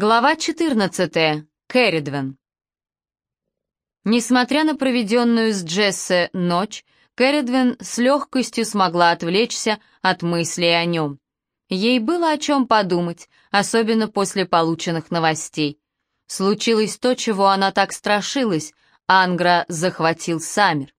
Глава 14. Кэрридвен. Несмотря на проведенную с Джессе ночь, Кэрридвен с легкостью смогла отвлечься от мыслей о нем. Ей было о чем подумать, особенно после полученных новостей. Случилось то, чего она так страшилась, Ангра захватил Саммер.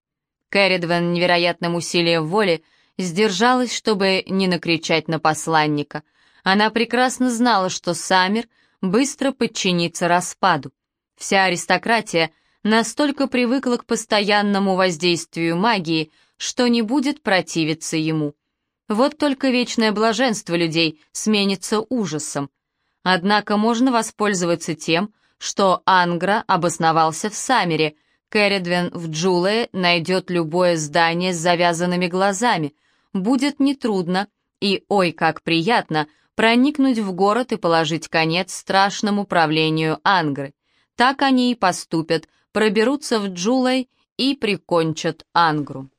Кэрридвен невероятным усилием воли сдержалась, чтобы не накричать на посланника. Она прекрасно знала, что Саммер — быстро подчиниться распаду. Вся аристократия настолько привыкла к постоянному воздействию магии, что не будет противиться ему. Вот только вечное блаженство людей сменится ужасом. Однако можно воспользоваться тем, что Ангра обосновался в Саммере, Кэрридвен в Джулее найдет любое здание с завязанными глазами. Будет нетрудно и, ой, как приятно, проникнуть в город и положить конец страшному правлению Ангры. Так они и поступят, проберутся в Джулай и прикончат Ангру.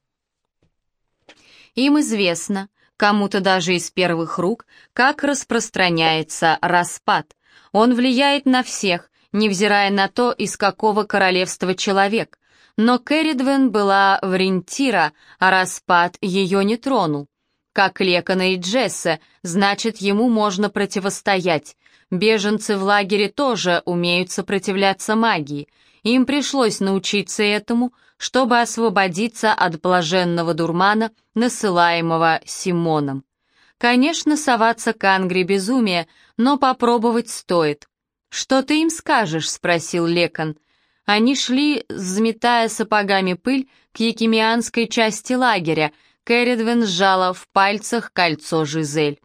Им известно, кому-то даже из первых рук, как распространяется распад. Он влияет на всех, невзирая на то, из какого королевства человек. Но Керридвен была в Рентира, а распад ее не тронул как Лекона и Джесса, значит, ему можно противостоять. Беженцы в лагере тоже умеют сопротивляться магии. Им пришлось научиться этому, чтобы освободиться от блаженного дурмана, насылаемого Симоном. Конечно, соваться к Ангре безумие, но попробовать стоит. «Что ты им скажешь?» — спросил Лекон. Они шли, взметая сапогами пыль, к якимианской части лагеря, Кэрридвен сжала в пальцах кольцо Жизель.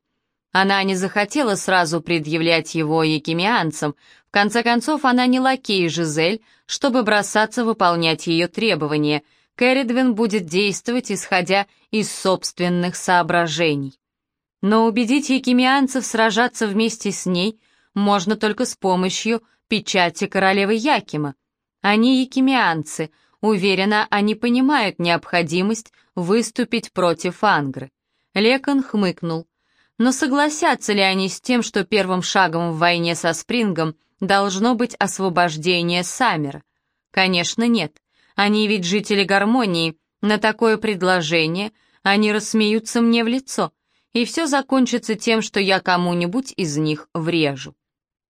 Она не захотела сразу предъявлять его якимианцам. В конце концов, она не лакей Жизель, чтобы бросаться выполнять ее требования. Кэрридвен будет действовать, исходя из собственных соображений. Но убедить якимианцев сражаться вместе с ней можно только с помощью печати королевы Якима. Они якимианцы — Уверена, они понимают необходимость выступить против Ангры. Лекон хмыкнул. Но согласятся ли они с тем, что первым шагом в войне со Спрингом должно быть освобождение Саммера? Конечно, нет. Они ведь жители гармонии. На такое предложение они рассмеются мне в лицо, и все закончится тем, что я кому-нибудь из них врежу.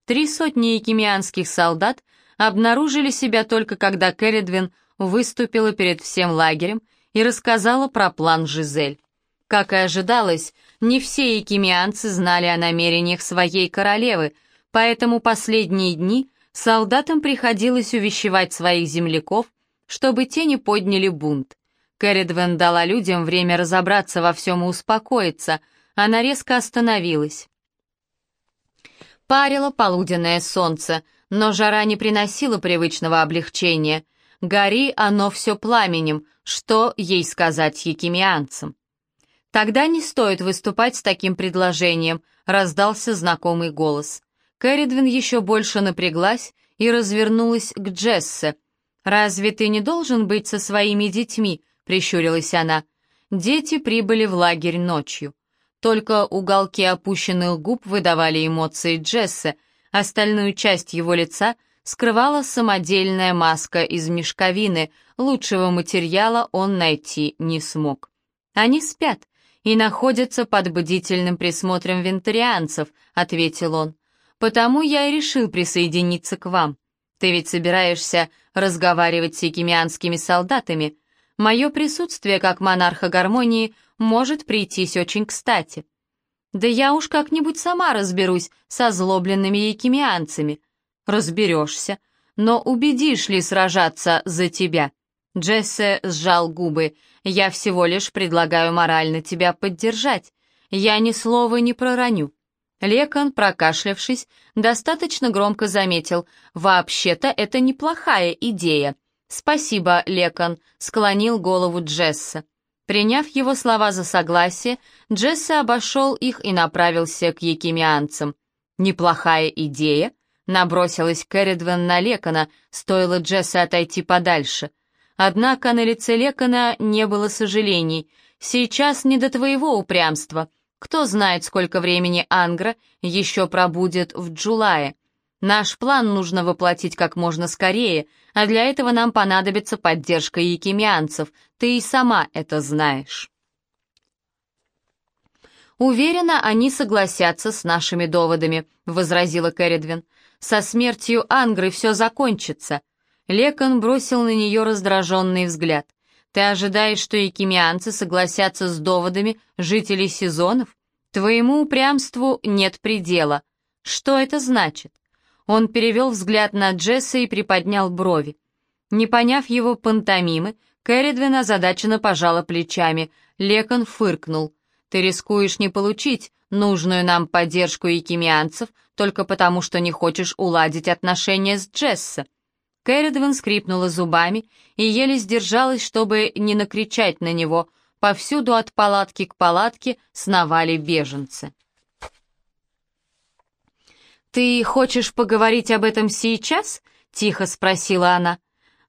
Три сотни якимианских солдат обнаружили себя только когда Керридвин выступила перед всем лагерем и рассказала про план Жизель. Как и ожидалось, не все якимианцы знали о намерениях своей королевы, поэтому последние дни солдатам приходилось увещевать своих земляков, чтобы те не подняли бунт. Кэрридвен дала людям время разобраться во всем и успокоиться, она резко остановилась. Парило полуденное солнце, но жара не приносила привычного облегчения — Гори оно все пламенем, что ей сказать якимианцам? Тогда не стоит выступать с таким предложением, раздался знакомый голос. Кэрридвин еще больше напряглась и развернулась к Джессе. «Разве ты не должен быть со своими детьми?» — прищурилась она. Дети прибыли в лагерь ночью. Только уголки опущенных губ выдавали эмоции Джессе, остальную часть его лица скрывала самодельная маска из мешковины, лучшего материала он найти не смог. Они спят и находятся под бдительным присмотром вентарианцев, ответил он. Потому я и решил присоединиться к вам. Ты ведь собираешься разговаривать с якимианскими солдатами. Мое присутствие как монарха гармонии может прийтись очень кстати. Да я уж как-нибудь сама разберусь со злобленными якимианцами. Разберешься. Но убедишь ли сражаться за тебя? Джессе сжал губы. Я всего лишь предлагаю морально тебя поддержать. Я ни слова не пророню. Лекон, прокашлявшись, достаточно громко заметил. «Вообще-то это неплохая идея». «Спасибо, Лекон», — склонил голову Джесса. Приняв его слова за согласие, Джесса обошел их и направился к якимианцам. «Неплохая идея?» Набросилась Кэрридвен на Лекона, стоило Джесса отойти подальше. Однако на лице Лекона не было сожалений. «Сейчас не до твоего упрямства. Кто знает, сколько времени Ангра еще пробудет в Джулае. Наш план нужно воплотить как можно скорее, а для этого нам понадобится поддержка якимианцев, ты и сама это знаешь. «Уверена, они согласятся с нашими доводами», — возразила Кэрридвин. «Со смертью Ангры все закончится». Лекон бросил на нее раздраженный взгляд. «Ты ожидаешь, что якимианцы согласятся с доводами жителей сезонов? Твоему упрямству нет предела. Что это значит?» Он перевел взгляд на Джесса и приподнял брови. Не поняв его пантомимы, Кэрридвин озадаченно пожала плечами. Лекон фыркнул. «Ты рискуешь не получить нужную нам поддержку якимианцев только потому, что не хочешь уладить отношения с Джесса». Кэрридвин скрипнула зубами и еле сдержалась, чтобы не накричать на него. Повсюду от палатки к палатке сновали беженцы. «Ты хочешь поговорить об этом сейчас?» — тихо спросила она.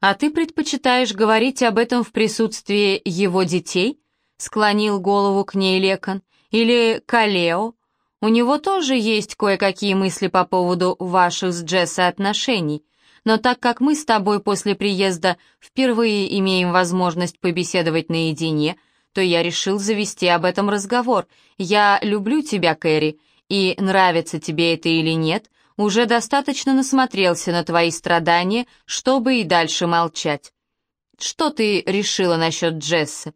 «А ты предпочитаешь говорить об этом в присутствии его детей?» — склонил голову к ней Лекон. «Или Калео? У него тоже есть кое-какие мысли по поводу ваших с Джесса отношений. Но так как мы с тобой после приезда впервые имеем возможность побеседовать наедине, то я решил завести об этом разговор. Я люблю тебя, Кэрри, и нравится тебе это или нет, уже достаточно насмотрелся на твои страдания, чтобы и дальше молчать. Что ты решила насчет Джесса?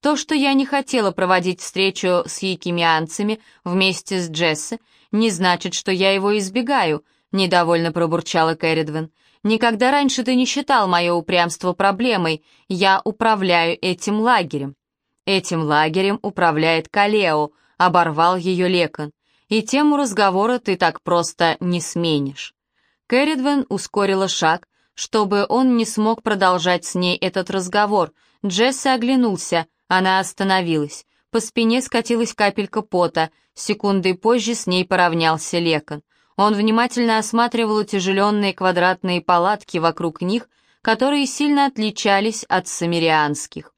То, что я не хотела проводить встречу с якимианцами вместе с Джесса, не значит, что я его избегаю, недовольно пробурчала Кэрридвен. Никогда раньше ты не считал мое упрямство проблемой. Я управляю этим лагерем. Этим лагерем управляет Калео, оборвал ее Лекон и тему разговора ты так просто не сменишь. Кэрридвен ускорила шаг, чтобы он не смог продолжать с ней этот разговор. Джесси оглянулся, она остановилась. По спине скатилась капелька пота, секундой позже с ней поравнялся Лекон. Он внимательно осматривал утяжеленные квадратные палатки вокруг них, которые сильно отличались от самирианских.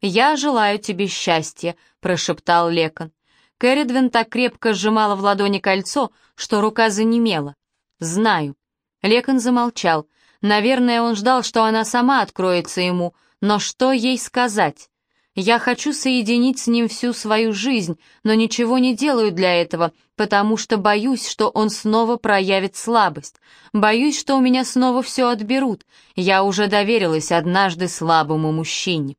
«Я желаю тебе счастья», — прошептал Лекон. Кэрридвин так крепко сжимала в ладони кольцо, что рука занемела. «Знаю». Лекон замолчал. Наверное, он ждал, что она сама откроется ему, но что ей сказать? «Я хочу соединить с ним всю свою жизнь, но ничего не делаю для этого, потому что боюсь, что он снова проявит слабость. Боюсь, что у меня снова все отберут. Я уже доверилась однажды слабому мужчине».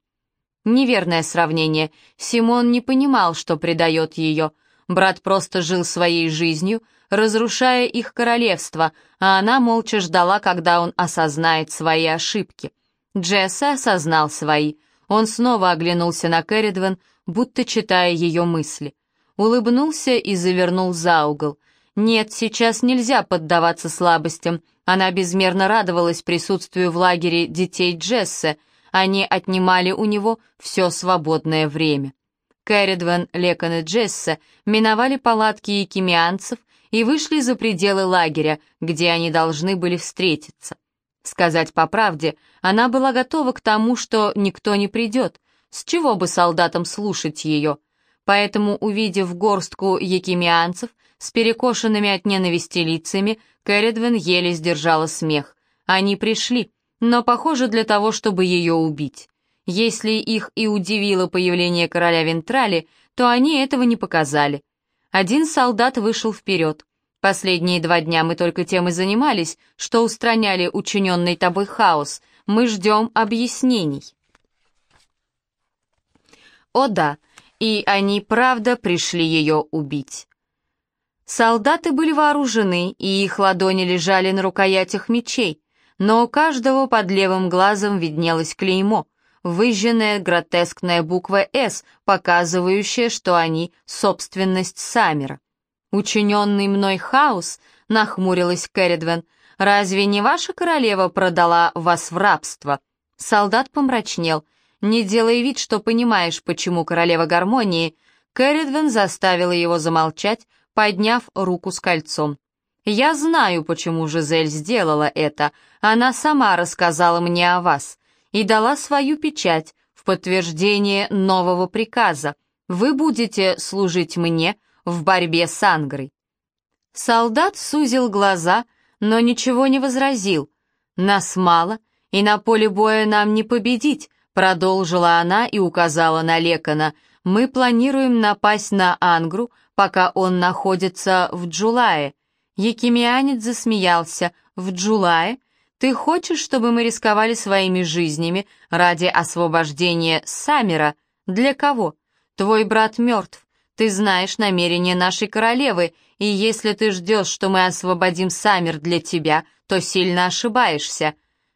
Неверное сравнение. Симон не понимал, что предает ее. Брат просто жил своей жизнью, разрушая их королевство, а она молча ждала, когда он осознает свои ошибки. Джесса осознал свои. Он снова оглянулся на Кэрридвен, будто читая ее мысли. Улыбнулся и завернул за угол. Нет, сейчас нельзя поддаваться слабостям. Она безмерно радовалась присутствию в лагере детей Джесса, они отнимали у него все свободное время. Кэрридвен, Лекон и Джесса миновали палатки якимианцев и вышли за пределы лагеря, где они должны были встретиться. Сказать по правде, она была готова к тому, что никто не придет, с чего бы солдатам слушать ее. Поэтому, увидев горстку якимианцев с перекошенными от ненависти лицами, Кэрридвен еле сдержала смех. Они пришли, но, похоже, для того, чтобы ее убить. Если их и удивило появление короля Вентрали, то они этого не показали. Один солдат вышел вперед. Последние два дня мы только тем и занимались, что устраняли учиненный тобой хаос. Мы ждем объяснений. О да, и они правда пришли ее убить. Солдаты были вооружены, и их ладони лежали на рукоятях мечей но у каждого под левым глазом виднелось клеймо, выжженная гротескная буква «С», показывающая, что они — собственность Саммера. «Учиненный мной хаос», — нахмурилась Кэрридвен, — «разве не ваша королева продала вас в рабство?» Солдат помрачнел. «Не делай вид, что понимаешь, почему королева гармонии», Кэрридвен заставила его замолчать, подняв руку с кольцом. «Я знаю, почему Жизель сделала это. Она сама рассказала мне о вас и дала свою печать в подтверждение нового приказа. Вы будете служить мне в борьбе с Ангрой». Солдат сузил глаза, но ничего не возразил. «Нас мало, и на поле боя нам не победить», продолжила она и указала на Лекона. «Мы планируем напасть на Ангру, пока он находится в Джулае». Якимианец засмеялся. «В Джулае? Ты хочешь, чтобы мы рисковали своими жизнями ради освобождения Самера? Для кого? Твой брат мертв. Ты знаешь намерения нашей королевы, и если ты ждешь, что мы освободим Самер для тебя, то сильно ошибаешься».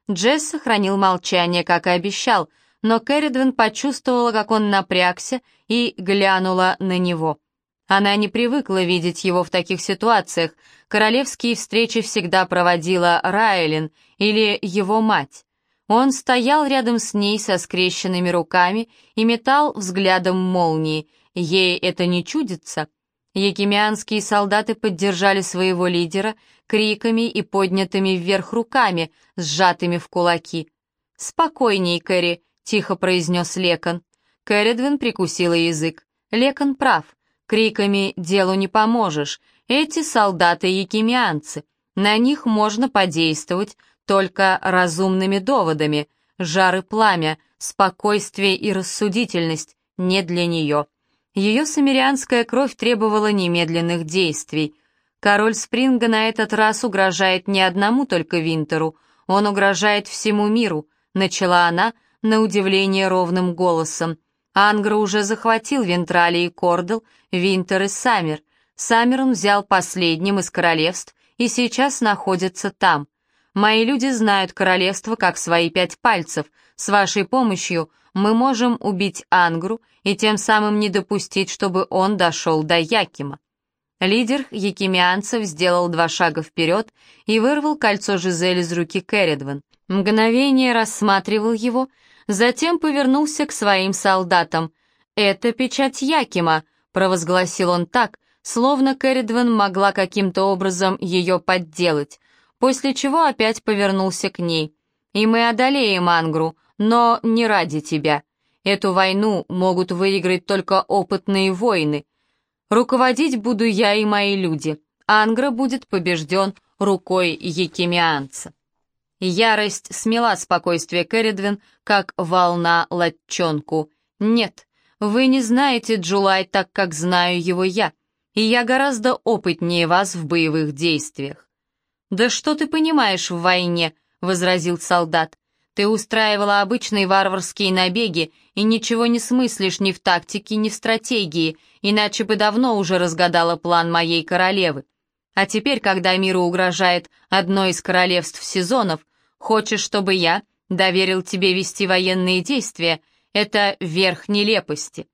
Джесс сохранил молчание, как и обещал, но Кэрридвин почувствовала, как он напрягся, и глянула на него. Она не привыкла видеть его в таких ситуациях. Королевские встречи всегда проводила Райлин или его мать. Он стоял рядом с ней со скрещенными руками и метал взглядом молнии. Ей это не чудится. Якимианские солдаты поддержали своего лидера криками и поднятыми вверх руками, сжатыми в кулаки. «Спокойней, Кэрри», — тихо произнес Лекон. Кэрридвин прикусила язык. Лекон прав. Криками делу не поможешь. Эти солдаты якимианцы. На них можно подействовать только разумными доводами. Жар и пламя, спокойствие и рассудительность не для нее. Ее самирианская кровь требовала немедленных действий. Король Спринга на этот раз угрожает не одному только Винтеру, он угрожает всему миру, начала она, на удивление ровным голосом. Ангра уже захватил Вентрали и Кордел, Винтер и Саммер. Саммер он взял последним из королевств и сейчас находится там. Мои люди знают королевство как свои пять пальцев. С вашей помощью мы можем убить Ангру и тем самым не допустить, чтобы он дошел до Якима. Лидер якимианцев сделал два шага вперед и вырвал кольцо Жизель из руки Керридван. Мгновение рассматривал его, Затем повернулся к своим солдатам. «Это печать Якима», — провозгласил он так, словно Кэрридвен могла каким-то образом ее подделать, после чего опять повернулся к ней. «И мы одолеем Ангру, но не ради тебя. Эту войну могут выиграть только опытные воины. Руководить буду я и мои люди. Ангра будет побежден рукой якимианца». Ярость смела спокойствие Кэрридвин, как волна латчонку. «Нет, вы не знаете Джулай так, как знаю его я, и я гораздо опытнее вас в боевых действиях». «Да что ты понимаешь в войне?» — возразил солдат. «Ты устраивала обычные варварские набеги и ничего не смыслишь ни в тактике, ни в стратегии, иначе бы давно уже разгадала план моей королевы. А теперь, когда миру угрожает одно из королевств сезонов, хочешь, чтобы я доверил тебе вести военные действия? Это верх нелепости».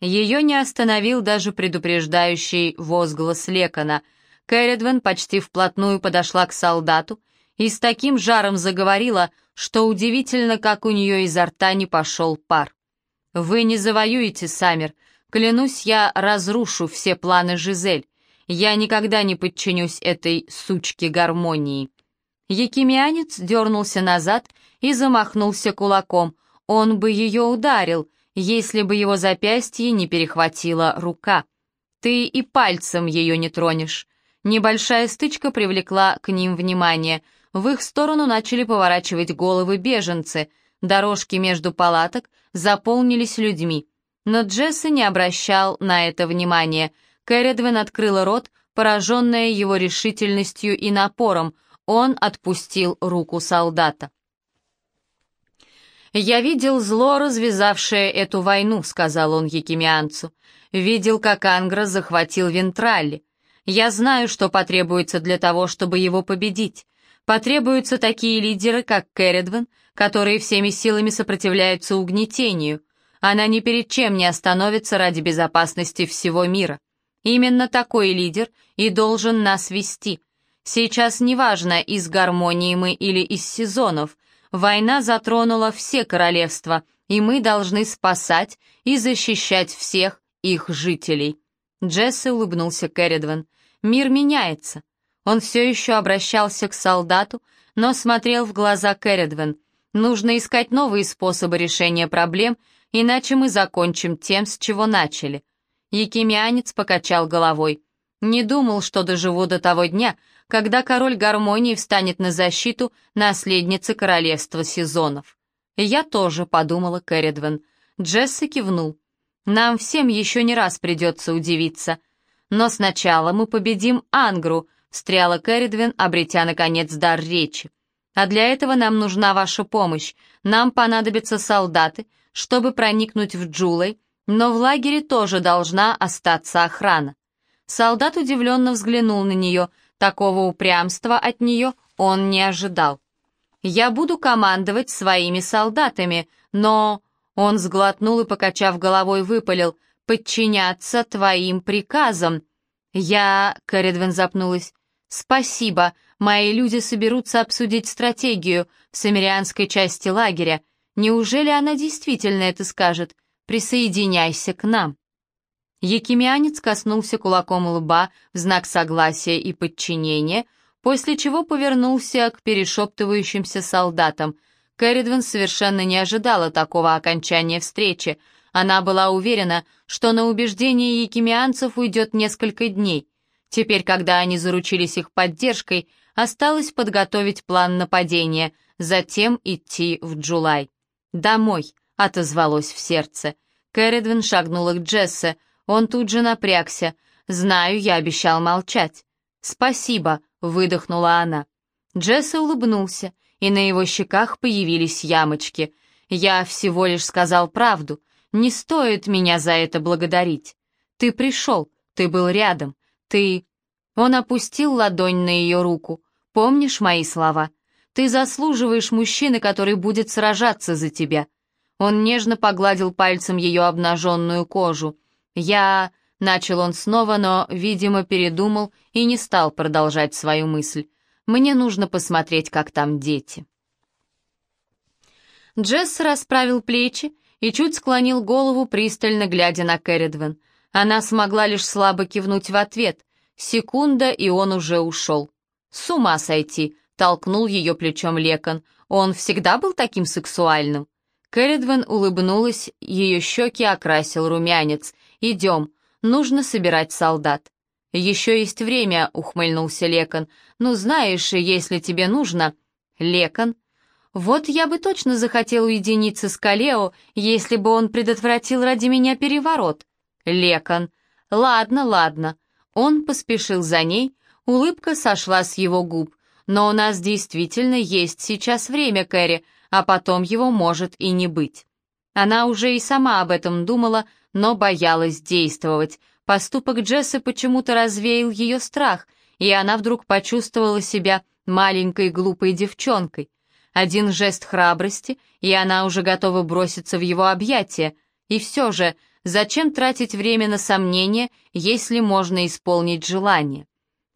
Ее не остановил даже предупреждающий возглас Лекона. Кэрридвен почти вплотную подошла к солдату и с таким жаром заговорила, что удивительно, как у нее изо рта не пошел пар. «Вы не завоюете, Саммер. Клянусь, я разрушу все планы Жизель. Я никогда не подчинюсь этой сучке гармонии». Якимианец дернулся назад и замахнулся кулаком. Он бы ее ударил, если бы его запястье не перехватила рука. Ты и пальцем ее не тронешь. Небольшая стычка привлекла к ним внимание. В их сторону начали поворачивать головы беженцы. Дорожки между палаток заполнились людьми. Но Джесси не обращал на это внимания — Кэрридвен открыла рот, пораженная его решительностью и напором. Он отпустил руку солдата. «Я видел зло, развязавшее эту войну», — сказал он якимианцу. «Видел, как Ангра захватил Вентралли. Я знаю, что потребуется для того, чтобы его победить. Потребуются такие лидеры, как Кэрридвен, которые всеми силами сопротивляются угнетению. Она ни перед чем не остановится ради безопасности всего мира. Именно такой лидер и должен нас вести. Сейчас неважно, из гармонии мы или из сезонов. Война затронула все королевства, и мы должны спасать и защищать всех их жителей. Джесси улыбнулся Керридван. Мир меняется. Он все еще обращался к солдату, но смотрел в глаза Керридван. Нужно искать новые способы решения проблем, иначе мы закончим тем, с чего начали. Якимианец покачал головой. «Не думал, что доживу до того дня, когда король гармонии встанет на защиту наследницы королевства сезонов. «Я тоже», — подумала Кэрридвен. Джесса кивнул. «Нам всем еще не раз придется удивиться. Но сначала мы победим Ангру», — встряла Кэрридвен, обретя, наконец, дар речи. «А для этого нам нужна ваша помощь. Нам понадобятся солдаты, чтобы проникнуть в Джулой, но в лагере тоже должна остаться охрана». Солдат удивленно взглянул на нее, такого упрямства от нее он не ожидал. Я буду командовать своими солдатами, но...» Он сглотнул и, покачав головой, выпалил. «Подчиняться твоим приказам». «Я...» — Кэрридвен запнулась. «Спасибо. Мои люди соберутся обсудить стратегию в самирианской части лагеря. Неужели она действительно это скажет? Присоединяйся к нам». Якимианец коснулся кулаком лба в знак согласия и подчинения — после чего повернулся к перешептывающимся солдатам. Кэрридвен совершенно не ожидала такого окончания встречи. Она была уверена, что на убеждение якимианцев уйдет несколько дней. Теперь, когда они заручились их поддержкой, осталось подготовить план нападения, затем идти в Джулай. «Домой», — отозвалось в сердце. Кэрридвен шагнула к Джессе. Он тут же напрягся. «Знаю, я обещал молчать». «Спасибо», — выдохнула она. Джесса улыбнулся, и на его щеках появились ямочки. «Я всего лишь сказал правду. Не стоит меня за это благодарить. Ты пришел, ты был рядом, ты...» Он опустил ладонь на ее руку. «Помнишь мои слова? Ты заслуживаешь мужчины, который будет сражаться за тебя». Он нежно погладил пальцем ее обнаженную кожу. «Я... Начал он снова, но, видимо, передумал и не стал продолжать свою мысль. «Мне нужно посмотреть, как там дети». Джесс расправил плечи и чуть склонил голову, пристально глядя на Кэрридвен. Она смогла лишь слабо кивнуть в ответ. Секунда, и он уже ушел. «С ума сойти!» — толкнул ее плечом Лекон. «Он всегда был таким сексуальным?» Кэрридвен улыбнулась, ее щеки окрасил румянец. «Идем, Нужно собирать солдат. «Еще есть время», — ухмыльнулся Лекон. «Ну, знаешь, если тебе нужно...» «Лекон?» «Вот я бы точно захотел уединиться с Калео, если бы он предотвратил ради меня переворот». «Лекон». «Ладно, ладно». Он поспешил за ней, улыбка сошла с его губ. «Но у нас действительно есть сейчас время, Кэрри, а потом его может и не быть». Она уже и сама об этом думала, но боялась действовать. Поступок Джесса почему-то развеял ее страх, и она вдруг почувствовала себя маленькой глупой девчонкой. Один жест храбрости, и она уже готова броситься в его объятия. И все же, зачем тратить время на сомнения, если можно исполнить желание?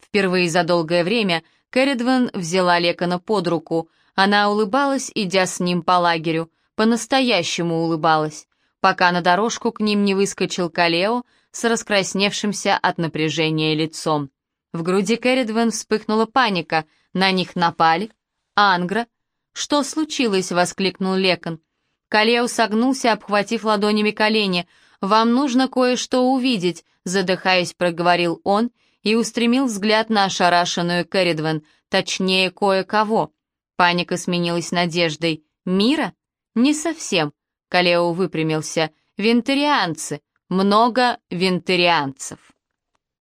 Впервые за долгое время Кэрридвен взяла Лекона под руку. Она улыбалась, идя с ним по лагерю, по-настоящему улыбалась пока на дорожку к ним не выскочил Калео с раскрасневшимся от напряжения лицом. В груди Кэрридвен вспыхнула паника. На них напали? Ангра? «Что случилось?» — воскликнул Лекон. Калео согнулся, обхватив ладонями колени. «Вам нужно кое-что увидеть», — задыхаясь, проговорил он и устремил взгляд на ошарашенную Кэрридвен, точнее, кое-кого. Паника сменилась надеждой. «Мира?» «Не совсем. Калео выпрямился. «Вентарианцы! Много вентарианцев!»